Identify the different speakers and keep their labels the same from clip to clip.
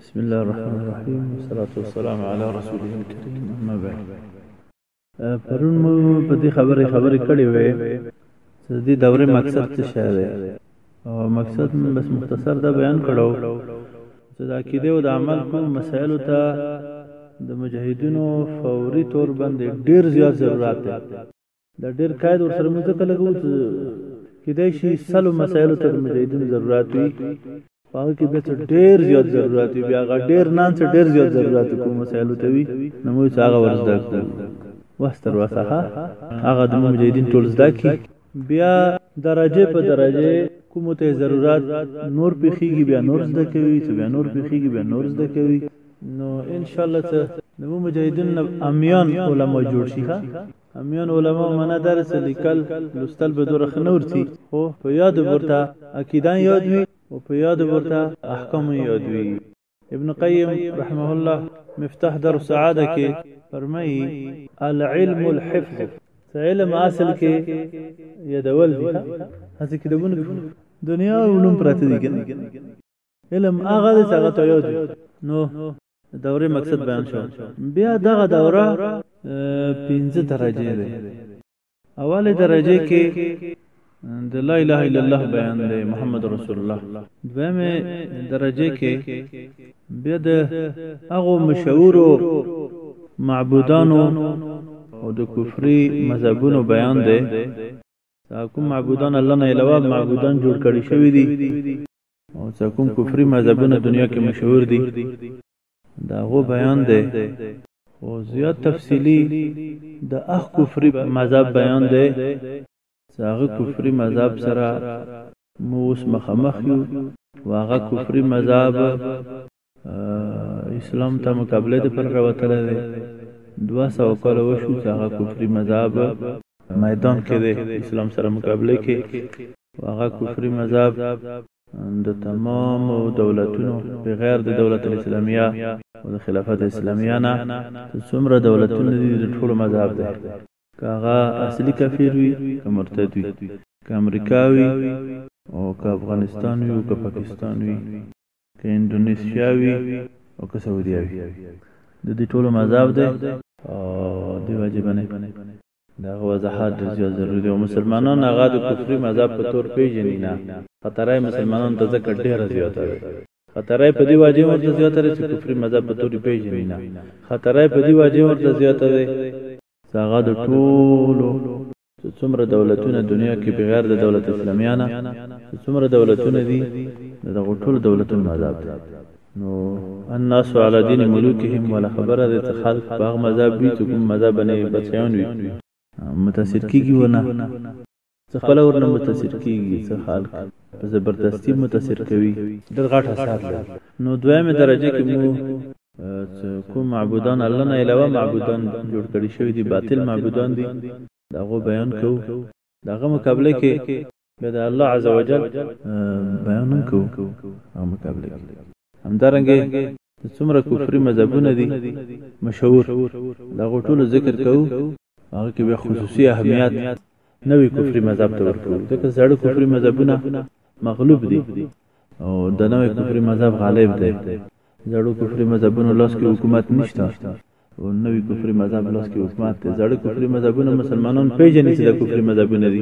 Speaker 1: بسم الله الرحمن الرحیم والصلاة والسلام علی رسوله الکریم اما بعد پرون مو په دې خبرې خبرې کړې وې چې د دې دورې مقصد څه شی دی او مقصد من بس مختصر دا بیان کړو چې د عقیده او د عمل کوم مسایلو ته د مجاهدینو فوري تور باندې ډیر زیات ضرورت دی دا ډیر قاعد ورسره موږ ځکه لګو چې کېدای شي سلو مسایلو ته د مجاهدینو ضرورت وي په هغه کې بیا څه ډېر زیات ضرورت وي بیا هغه ډېر نان څه ډېر زیات ضرورت وي کوم مسایلو ته وي نو موږ چې هغه ور زده کړو وس تر وسه هغه د مجاهدین ټول زده کړي بیا درجه په درجه کوم ته ضرورت نور پیخیږي بیا نور زده کوي چې بیا نور پیخیږي بیا نور زده کوي نو ان شاء الله ته د مجاهدین امیان علما جوړ شي امیان علما منا درس لیکل لوستل به دور خنور سی خو په یاد ورته عقیده یاد وی او په یاد ورته احکام یاد وی ابن قیم رحمه الله مفتاح در سعاده کې فرمایي العلم الحفظ علم اصل کې یادول دي هڅه کې دونه دنیا علوم پراته دي علم هغه څه هغه ته یاد نو دورې مقصد بیان شو بیا دغه دوره پنځه درجه ده اوله درجه کې د لا اله الا الله بیان دی محمد رسول الله دویمه درجه کې بیا د هغه مشهور معبودانو او د کفري مذهبونو بیان دی کوم معبودان الله نه علاوه معبودان جوړ کړی شوی دي او څه کوم کفري مذهبونه دنیا کې مشهور دي دا غو بیان دی او زیات تفصیلی د اخ کفري مذهب بیان دی هغه کفري مذهب سره مو اوس مخامخ یو واغه کفري مذهب اسلام ته مقابله د پر راوتلی دی دوه سوه کاله وشو چې هغه کفري مذهب میدان کې دی اسلام سره مقابله کې هغه کفري مذهب د تمام دولتونو بغیر د دولت الاسلامیه او د خلافت اسلامیه نه څومره دولتونه دي د ټولو مذهب دی که هغه اصلي کفیر وي که مرتد وي که امریکا وي او که افغانستان وي او که پاکستان وي که انډونیشیا وي او که سعودیا وي د دې ټولو مذاب دی او دی واجب نه دا وضاحت د زیات ضروري دی او مسلمانان هغه د کفري مذاب په تور پیژني نه خطرای مسلمانان ته ځکه ډیره زیاته ده خطرای په دی واجب ورته زیاته ده چې کفري مذاب په تور پیژني نه خطرای په دی واجب ورته زیاته ده هغه د ټولو چې څومره دولتونه دنیا کې بغیر د دولت اسلامیانه چې څومره دولتونه دي د غټول دولتونو مذاب دي نو الناس علی دین ملوکهم ولا خبره د خلق باغ مذاب وی چې کوم مذاب نه بچیان وي متاثر کیږي ونه څه خپل ورنه متاثر کیږي څه خلق په زبردستی متاثر کوي ډېر غټ اثر لري نو دویمه درجه کې مو کوم معبودان الله نه علاوه معبودان جوړ کړی شوی دي باطل معبودان دي داغه بیان کو داغه مقابله کې به د الله عزوجل بیان کو او مقابله کې همدارنګه څومره کفري مذهبونه دي مشهور داغه ټول ذکر کو هغه کې به خصوصي اهمیت نوې کفري مذهب ته ورکړو ځکه زړه کفري مذهبونه مغلوب دي او د نوې کفري مذهب غالب دی زړو کفري مذهبونو لاس کې حکومت نشته او نوې کفري مذهب لاس کې حکومت دی زړه کفري مذهبونه مسلمانان پیژني چې د کفري مذهبونه دي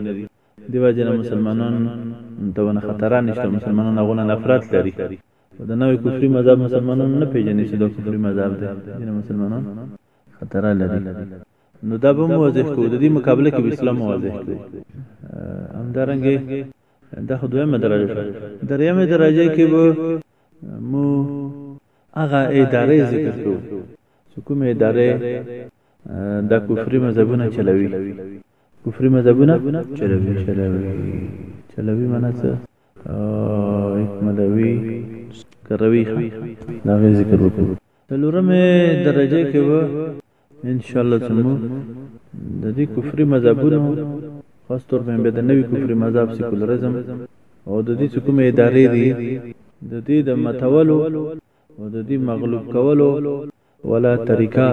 Speaker 1: دیو جن مسلمانان ته ونه خطر نشته مسلمانان هغه نفرت لري د نوې کفري مذهب مسلمانان نه پیژني چې د کفري مذهب دی جن مسلمانان خطر لري نو دا به مو واضح کو د دې مقابله کې اسلام واضح کو همدارنګه دا خو دویمه درجه شو دریمه درجه کې به مو هغه ادارې ذکر کو چې کومه ادارې د کفري مذهبونه چلوي کفري مذهبونه چلوي چلوي چلوي معنی څه حکملوي کروي دا ذکر وکړو څلورمه درجه کې و ان شاء الله چې موږ د دې کفري مذهبونو خاص طور په به د نوي کفري مذهب سیکولریزم او د دې چې کومې ادارې دي د دې د متولو او د دې مغلوب کولو ولا طریقه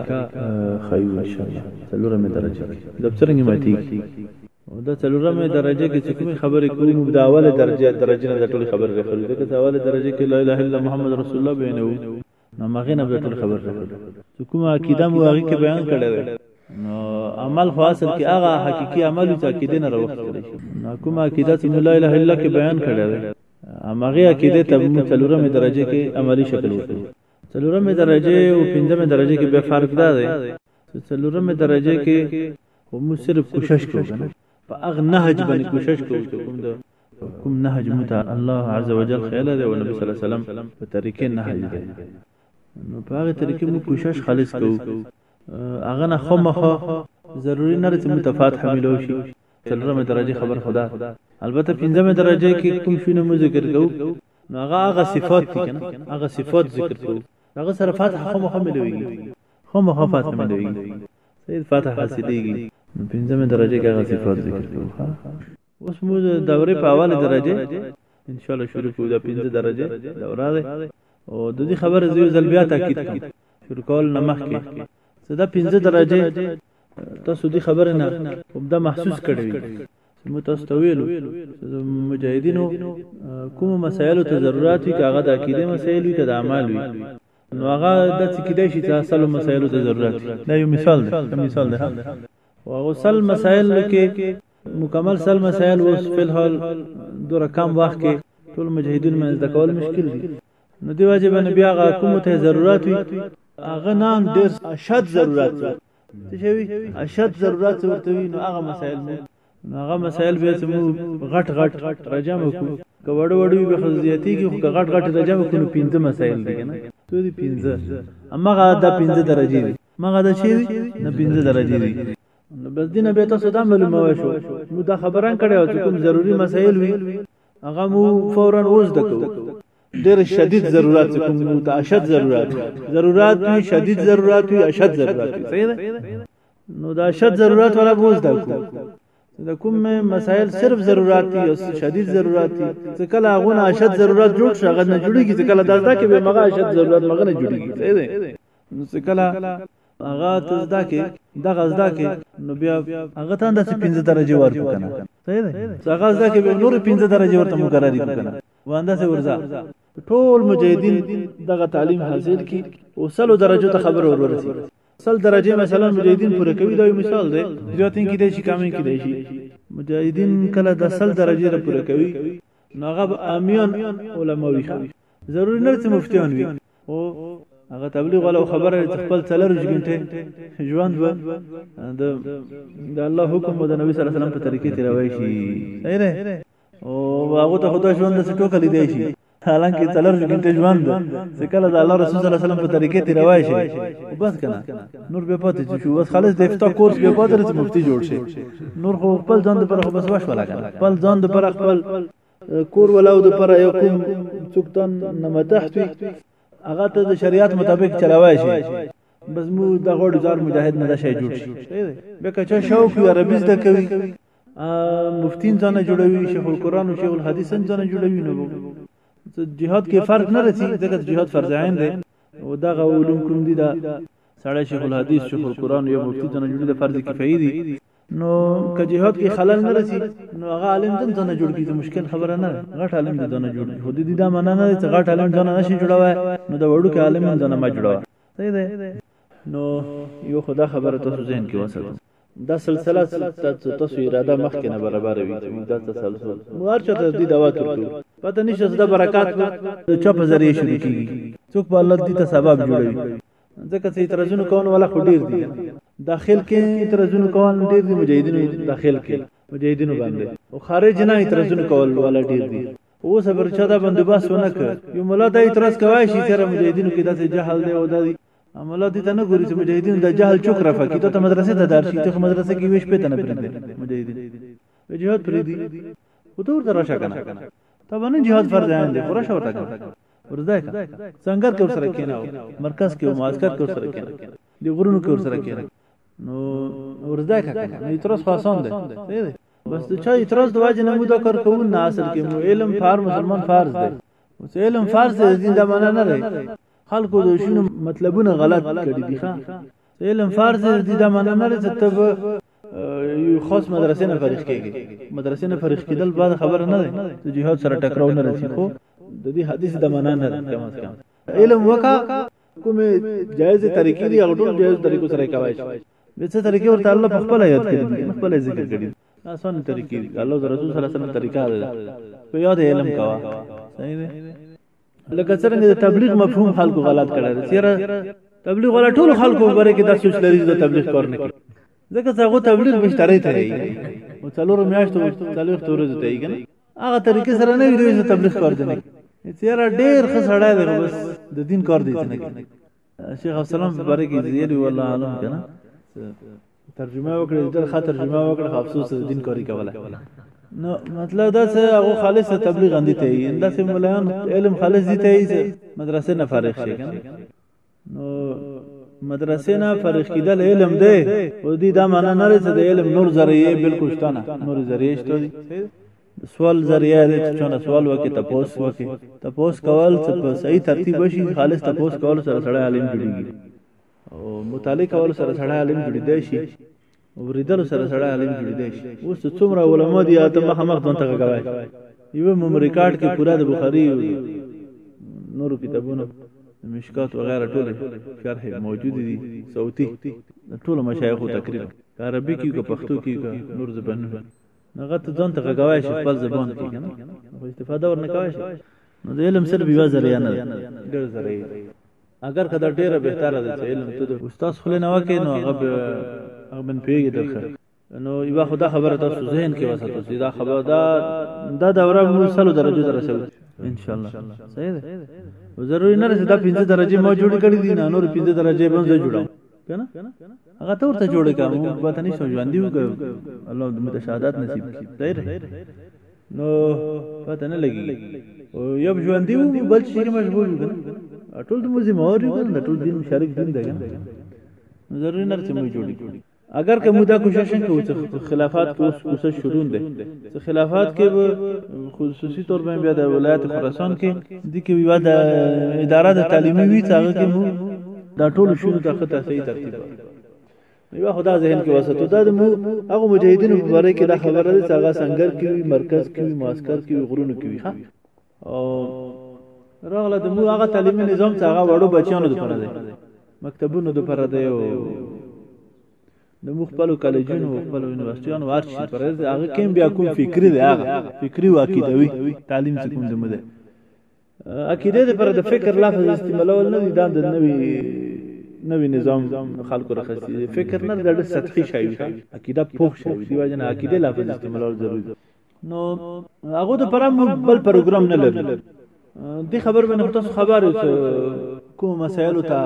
Speaker 1: خیو ان شاء الله څلورمه درجه کې د څنګه ماتي او دا څلورمه درجه کې چې کومې خبرې کوي موږ د اوله درجه درجه نه د ټولې خبرې رسول دي که اوله درجه کې لا اله الا محمد رسول الله بینو نو مغه نه به ټول خبر شول چې کومه عقیده مو هغه کې بیان کړی وي نو عمل خو اصل کې هغه حقيقي عمل چې عقیده نه راوخته شي نو کومه عقیده چې لا اله الا الله کې بیان کړی وي هغه عقیده ته مو څلورمه درجه کې عملی شکل وکړي څلورمه درجه او پنځمه درجه کې به فرق ده چې څلورمه درجه کې هم صرف کوشش کوو په اغ نهج باندې کوشش کوو چې کوم د کوم نهج مو ته الله عز وجل خیال دی او نبی صلی الله علیه وسلم په طریقې نهج دی نو په هغه طریقې مو کوشش خالص کوو هغه نه خو مخه ضروری نه چې متفات حملو شي څلورمه درجه خبر خدا البته پنځمه درجه کې کوم شونه مو ذکر کوو نو هغه هغه صفات دي کنه هغه صفات ذکر کوو هغه سره فاتح خو مخه ملويږي خو مخه فاتح ملويږي سید فاتح حاصلېږي نو پنځمه درجه کې هغه صفات ذکر کوو اوس موږ د دورې په اوله درجه ان شاء الله شروع کوو د 15 درجه دوره ده او د دې خبره زیو ځل بیا تاکید کوم شروع کول نه مخکې څه دا 15 درجه تاسو دې خبره نه هم دا محسوس کړی مو تاسو ته ویلو مجاهدینو کوم مسایل ته ضرورت وي کاغه د عقیده مسایل وي کده اعمال وي نو هغه د څه کېدای شي چې اصل مسایل ته ضرورت دا یو مثال دی مثال دی او غسل مسائل کې مکمل سل مسائل اوس په الحال دو رقم وخت کې ټول مجاهدین منځ د کول مشکل دي نو دی واجب نه بیا غا کوم ته ضرورت وي هغه نام ډیر اشد ضرورت وي څه شي اشد ضرورت ورته وي نو هغه مسائل مو هغه مسائل به سمو غټ غټ رجم کو کډ وډو به خزياتي کې خو غټ غټ رجم کو نو پنځه مسائل دي کنه ته دي پنځه اما غا دا پنځه درجه دي مغه دا شي نه پنځه درجه دي نو بس دینه به تاسو دا معلومه وشو مو دا خبران کړي او کوم ضروری مسائل وي هغه مو فورا اوس دکو ډېر شدید ضرورت کوم مو ته اشد ضرورت ضرورت وي شدید ضرورت وي اشد ضرورت وي صحیح ده نو دا اشد ضرورت ولا بوز دکو د کوم مسائل صرف ضرورت دي او شدید ضرورت دي څه کله هغه نه اشد ضرورت جوړ شي هغه نه جوړيږي څه کله دا ځکه به مغه اشد ضرورت مغه نه جوړيږي صحیح ده نو څه کله هغه ته زده کې دغه زده کې نو بیا هغه ته انداسې 15 درجه ورکو کنه صحیح ده هغه زده کې به نور 15 درجه ورته مقرري کنه وانداسې ورځه ټول مجاهدین دغه تعلیم حاصل کی او سلو درجه ته خبر ورورسي سل درجه مثلا مجاهدین پوره کوي دا یو مثال دی ځاتین کې دی شي کامین کې دی شي مجاهدین کله د سل درجه را پوره کوي نو هغه امیان علما وي ضروري نه چې مفتیان وي او هغه تبلیغ ولا خبره چې خپل څلور ژوندې ژوند و د د الله حکم او د نبی صلی الله علیه وسلم په طریقې تیروي شي صحیح ده او هغه ته خدای ژوند څه ټوکه لیدای شي حالانکه څلور ژوندې ژوند چې کله د الله رسول صلی الله علیه وسلم په طریقې تیروي شي او بس کنه نور به پاتې چې بس خالص د افتا کورس به پاتې چې مفتی جوړ شي نور خو خپل ځان پر خو بس واش ولا کنه خپل ځان پر خپل کور ولاو د پر یو کوم څوکتن نه متحت وي هغه ته د شریعت مطابق چلاوای شي بس مو د غوړ زار مجاهد نه شي جوړ شي به کچا شوق یا عربي زده کوي مفتین ځانه جوړوي شیخ القرآن او شیخ الحدیث ځانه جوړوي نو جهاد کې فرق نه رسی ځکه جهاد فرض عین دی او دغه علوم کوم دي دا سړی شیخ الحدیث شیخ القرآن یا مفتی ځانه جوړوي د فرض کفایي دي نو که جهاد کې خلل نه رسی نو هغه عالم دن ته نه جوړ کیږي مشکل خبره نه غټ عالم دن ته نه جوړ کیږي خو دې دا معنا نه چې غټ عالم دن نه شي جوړوي نو دا وړو کې عالم دن ما جوړوي صحیح ده نو یو خدا خبره تاسو ذهن کې وساتئ دا سلسله تاسو اراده مخکې نه برابر وي دا تسلسل مار چا ته دې دوا ترکو پته نشته دا برکات د چا په ذریعہ شروع کیږي څوک په الله دې ته سبب جوړوي ځکه چې اعتراضونه کول ولا خو ډیر دي داخل کې اعتراضونه کول ډیر دي مجاهدینو داخل کې مجاهدینو باندې او خارج نه اعتراضونه کول ولا ډیر دي او صبر چا دا بندوباس ونه کړ یو مولا دا اعتراض کوي چې سره مجاهدینو کې داسې جهل دی او دا عمله دې ته نه ګوري چې مجاهدین د جهل چوک رافه کی ته مدرسې ته دار شي ته مدرسې کې ویش پته نه پرېږدي مجاهدین جهاد پرېږدي خو ته ورته راشه کنه ته باندې جهاد فرض عین دی خو راشه ورته کنه ورځای کا څنګه کې سره کېناو مرکز کې معسكر کې سره کېناو دی غرونو کې سره کېناو نو ورځای کا نو اعتراض خاصون دی بس د چا اعتراض د واجب نه مو دا کار کوو نه اصل کې مو علم فار مسلمان فرض دی اوس علم فرض دی دین دا معنا نه لري خلکو د شنو مطلبونه غلط کړي دي ښا علم فرض دی دا معنا نه لري چې ته یو خاص مدرسې نه فارغ کیږي مدرسې نه فارغ کیدل بعد خبره نه ده د جهاد سره ټکراو نه رسی خو د دې حدیث د معنا نه کم از کم علم وکا کومه جایز طریقې دی هغه ټول جایز طریقو سره کوي به څه طریقې ورته الله په خپل یاد کړي خپل ذکر کړي آسان طریقې الله رسول صلی الله علیه وسلم طریقه ده په یاد علم کوا صحیح ده لکه څنګه د تبلیغ مفهوم خلکو غلط کړی دی چیرې تبلیغ ولا ټول خلکو بره کې د سوچ لري د تبلیغ کار نه کوي ځکه چې هغه تبلیغ مشتری ته دی او څلور میاشتو څلور تورې ته دی کنه هغه طریقې سره نه ویډیو چې تبلیغ کار دی چیرې ډېر خسړای دی بس د دین کار دی نه کوي شیخ افسلام په باره کې زیری والله عالم کنه ترجمه وکړه ډېر ښه ترجمه وکړه افسوس د دین کاری کوله نو مطلب دا چې هغه خالص تبلیغ اندی ته یې دا چې مولان علم خالص دي ته یې مدرسې نه فارغ شي کنه نو مدرسې نه فارغ کیدل علم دی او دې دا معنا نه لري چې د علم نور ذریعہ بالکل شته نه نور ذریعہ شته سوال ذریعہ دې چې چونه سوال وکي تپوس وکي تپوس کول څه په صحیح ترتیب شي خالص تپوس کول سره سره عالم جوړيږي او مطالعه کول سره سره عالم جوړي دی شي وریدل سره سره عالم جوړي دی شي اوس څومره علما دي اته مخ مخ دون ته کوي یو مم ریکارډ کې پورا د بخاری نور کتابونه مشکات وغیرہ ټول شرح موجود دي صوتي ټول مشایخ تقریر عربي کې کو پښتو کې کو نور زبانونه هغه ته ځان ته غږوای شي خپل زبان کې کنه خو استفاده ورنه کوي شي نو د علم صرف یو ذریعہ نه ډېر ذریعہ اگر کدا ډېره بهتره ده چې علم ته د استاد خلې نه وکې نو هغه هغه بن پیږي درخه نو یو خدا خبره تاسو ذهن کې وساتو چې دا خبره دا دا دوره موږ سلو درجه درسو ان شاء الله صحیح ده ضروري نه رسې دا 15 درجه ما جوړ کړې دي نه نور 15 درجه به زه جوړم کنه هغه ته ورته جوړ کړه موږ به ته نشو ژوند دیو کړو الله دې مت شهادت نصیب کړي تیر نو پته نه لګي او یو ژوند دیو بل شي کې مشغول کنه ټول د موزي مور یو کنه ټول دین شریک دین دی کنه ضروري نه چې موږ جوړ کړو اگر که مودا کوشش کوو چې خلافات کو کوشش شروع ده چې خلافات کې به خصوصي تور باندې بیا د ولایت خراسان کې د کې ویوا د اداره د تعلیمي وی څنګه کې دا ټول شونو ته خطه صحیح ترتیب یو خدا ذهن کې وساتو دا د مو هغه مجاهدینو په باره کې دا خبره ده چې هغه سنگر کې وي مرکز کې وي معسكر کې وي غرونو کې وي ها او راغله د مو هغه تعلیمي نظام چې هغه وړو بچیانو لپاره دی مکتبونو لپاره دی او د مو خپل کالجونو خپل یونیورسيټیانو ورشي پر هغه کې بیا کوم فکری دی هغه فکری واقعي دی تعلیم څخه کوم دی عقیده د پر د فکر لفظ استعمالول نه دي دا د نوي نوی نظام خلکو راخستی فکر نه د سطحي شای عقیده پوښ شای دی وجنه عقیده لفظ استعمالول ضروري نو هغه د پرم بل پروګرام نه لري د خبر باندې تاسو خبر کوم مسایل ته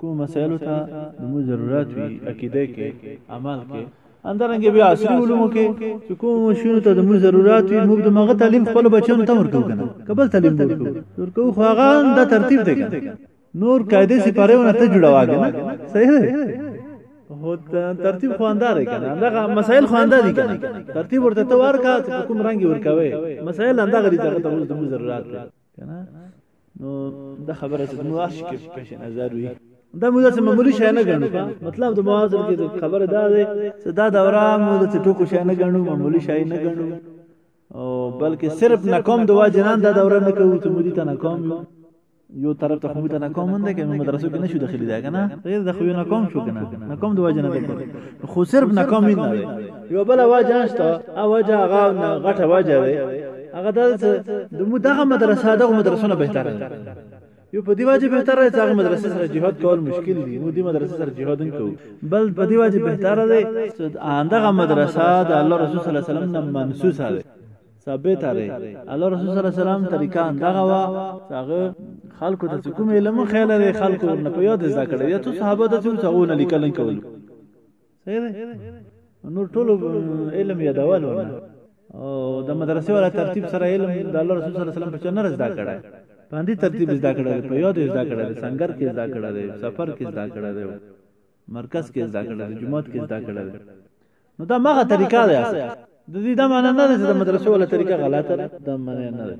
Speaker 1: کوم مسایل ته د ضرورت وي عقیده کې عمل کې اندرنګ بیا عصري علومو کې چې کوم شونو ته د موږ ضرورت وي موږ د مغه تعلیم خپل بچو ته ورکو کنه قبل تعلیم ورکو ورکو خو هغه د ترتیب دی نور قاعده سي پرېونه ته جوړاواګه نه صحیح دی هو ترتیب خواندار کنه دغه مسائل خواندار دي کنه ترتیب ورته تور کا کوم رنگي ورکاوي مسائل اندغه دي ته موږ ضرورت کنه نو د خبره څه نو اش کې پیش نظر وي دا موږ څه معمولی شای نه ګڼو مطلب د موازن کې خبره دا ده چې دا دوره موږ څه ټکو شای نه ګڼو معمولی شای نه ګڼو او بلکې صرف ناکام د واجنان دا دوره نه کوو چې مودي ته ناکام یو یو طرف ته خو ته ناکام مونږ کې مدرسو کې نشو داخلي دا کنه غیر د خو ناکام شو کنه ناکام د واجنان خو صرف ناکام نه یو بل وجه شته او وجه هغه نه غټه وجه ده هغه د مو دغه مدرسه دغه مدرسه نه بهتره ده یو په دی واجب بهتره ده هغه مدرسې سره جهاد کول مشکل دي مو دی مدرسې سره جهاد نه کوو بل په دی واجب بهتره ده اندغه مدرسه د الله رسول صلی الله علیه وسلم نه منسوسه ده ثابت لري الله رسول صلی الله علیه وسلم طریقه اندغه وا هغه خلکو ته کوم علم خیال لري خلکو ورنه په یاد ذکر یا تو صحابه ته څو څغونه لیکل کول صحیح ده نور ټول علم یادول ونه او د مدرسې ولا ترتیب سره علم د الله رسول صلی الله علیه وسلم په چنر زده کړه باندې ترتیب زده کړه په یو د زده کړه سنگر کې زده کړه سفر کې زده کړه مرکز کې زده کړه جمعات کې زده کړه نو دا مغه طریقه ده د دې د معنی نه ده چې د مدرسې ولا طریقه غلطه ده د معنی نه ده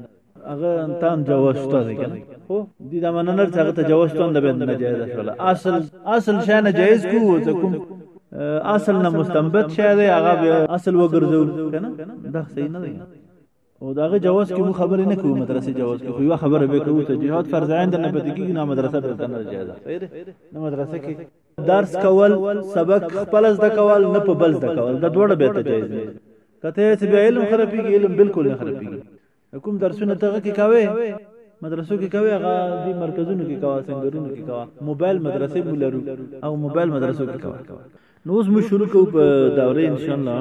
Speaker 1: هغه انتان جوشتو دی کنه هو دي دا مننر څنګه ته جوشتو نه به نه جایز شول اصل اصل شای نه جایز کو ته کوم اصل نه مستنبت شای دی هغه اصل وګرځو کنه دا صحیح نه دی او داغه جواز کې مو خبرې نه کوو مدرسې جواز کې خو یو خبره به کوو ته جهاد فرض عین نه پدې کې نه مدرسه به کنه جایز صحیح دی نه مدرسه کې درس کول سبق خپل زده کول نه په بل زده کول دا دوړه به ته جایز دی کته چې به علم خرابېږي علم بالکل نه خرابېږي کوم درسونه ته کې کاوه مدرسو کې کاوه هغه دي مرکزونو کې کاوه سنگرونو کې کاوه موبایل مدرسې بولرو او موبایل مدرسو کې کاوه نو اوس مو شروع کوو په دوره ان شاء الله